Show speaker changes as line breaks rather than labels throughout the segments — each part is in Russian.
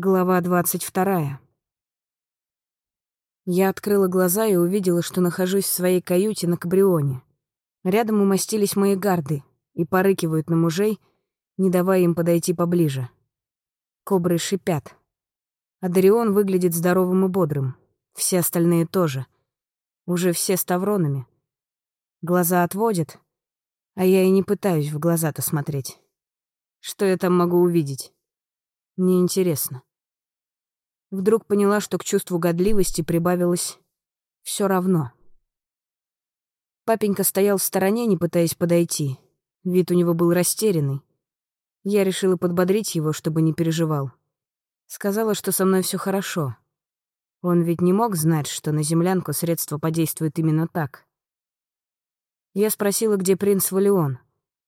Глава двадцать вторая. Я открыла глаза и увидела, что нахожусь в своей каюте на Кабрионе. Рядом умостились мои гарды и порыкивают на мужей, не давая им подойти поближе. Кобры шипят. А Дарион выглядит здоровым и бодрым. Все остальные тоже. Уже все с тавронами. Глаза отводят, а я и не пытаюсь в глаза-то смотреть. Что я там могу увидеть? Мне интересно. Вдруг поняла, что к чувству годливости прибавилось все равно. Папенька стоял в стороне, не пытаясь подойти. Вид у него был растерянный. Я решила подбодрить его, чтобы не переживал. Сказала, что со мной все хорошо. Он ведь не мог знать, что на землянку средство подействует именно так. Я спросила, где принц Валион,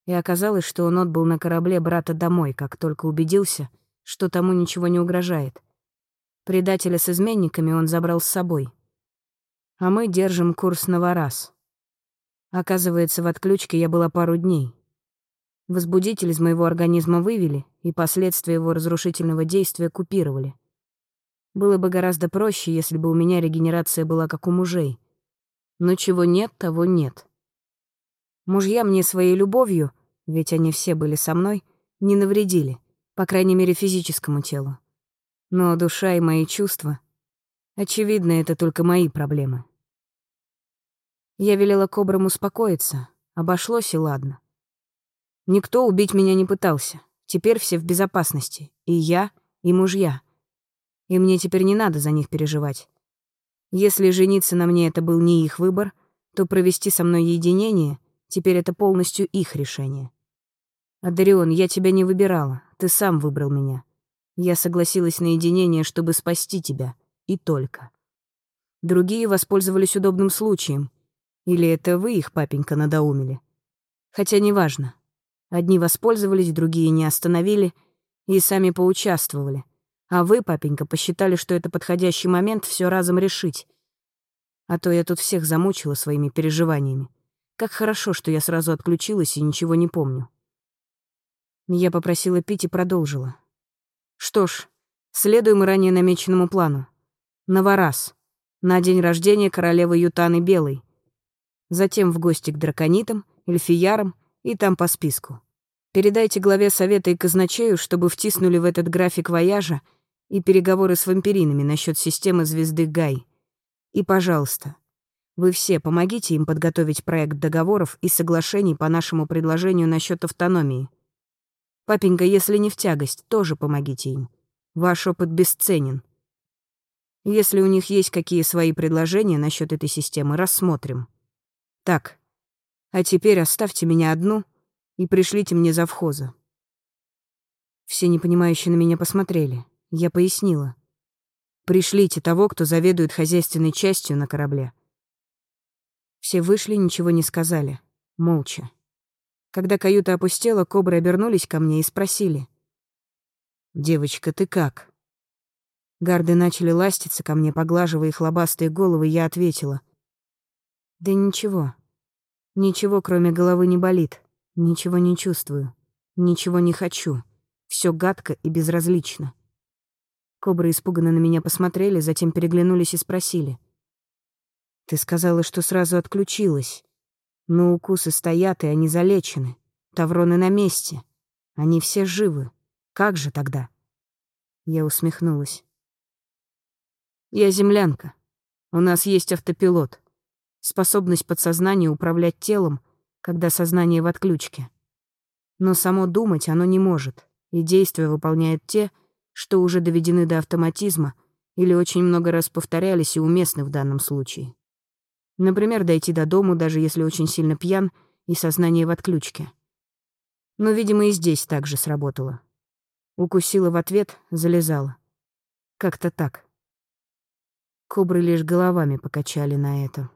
и оказалось, что он отбыл на корабле брата домой, как только убедился, что тому ничего не угрожает — Предателя с изменниками он забрал с собой. А мы держим курс на Варас. Оказывается, в отключке я была пару дней. Возбудитель из моего организма вывели, и последствия его разрушительного действия купировали. Было бы гораздо проще, если бы у меня регенерация была как у мужей. Но чего нет, того нет. Мужья мне своей любовью, ведь они все были со мной, не навредили, по крайней мере, физическому телу. Но душа и мои чувства... Очевидно, это только мои проблемы. Я велела кобрам успокоиться. Обошлось и ладно. Никто убить меня не пытался. Теперь все в безопасности. И я, и мужья. И мне теперь не надо за них переживать. Если жениться на мне это был не их выбор, то провести со мной единение теперь это полностью их решение. Адарион, я тебя не выбирала, ты сам выбрал меня. Я согласилась на единение, чтобы спасти тебя. И только. Другие воспользовались удобным случаем. Или это вы их, папенька, надоумили? Хотя неважно. Одни воспользовались, другие не остановили и сами поучаствовали. А вы, папенька, посчитали, что это подходящий момент все разом решить. А то я тут всех замучила своими переживаниями. Как хорошо, что я сразу отключилась и ничего не помню. Я попросила пить и продолжила. Что ж, следуем ранее намеченному плану. Наварас. На день рождения королевы Ютаны Белой. Затем в гости к драконитам, эльфиярам и там по списку. Передайте главе совета и казначею, чтобы втиснули в этот график вояжа и переговоры с вампиринами насчет системы звезды Гай. И, пожалуйста, вы все помогите им подготовить проект договоров и соглашений по нашему предложению насчет автономии. Папенька, если не в тягость, тоже помогите им. Ваш опыт бесценен. Если у них есть какие свои предложения насчет этой системы, рассмотрим. Так, а теперь оставьте меня одну и пришлите мне завхоза. Все непонимающие на меня посмотрели. Я пояснила. Пришлите того, кто заведует хозяйственной частью на корабле. Все вышли, ничего не сказали. Молча. Когда каюта опустела, кобры обернулись ко мне и спросили. «Девочка, ты как?» Гарды начали ластиться ко мне, поглаживая их лобастые головы, я ответила. «Да ничего. Ничего, кроме головы, не болит. Ничего не чувствую. Ничего не хочу. Все гадко и безразлично». Кобры испуганно на меня посмотрели, затем переглянулись и спросили. «Ты сказала, что сразу отключилась. Но укусы стоят, и они залечены. Тавроны на месте. Они все живы. Как же тогда? Я усмехнулась. Я землянка. У нас есть автопилот. Способность подсознания управлять телом, когда сознание в отключке. Но само думать оно не может, и действия выполняет те, что уже доведены до автоматизма или очень много раз повторялись и уместны в данном случае. Например, дойти до дому, даже если очень сильно пьян и сознание в отключке. Но, видимо, и здесь так же сработало. Укусила в ответ, залезала. Как-то так. Кобры лишь головами покачали на это.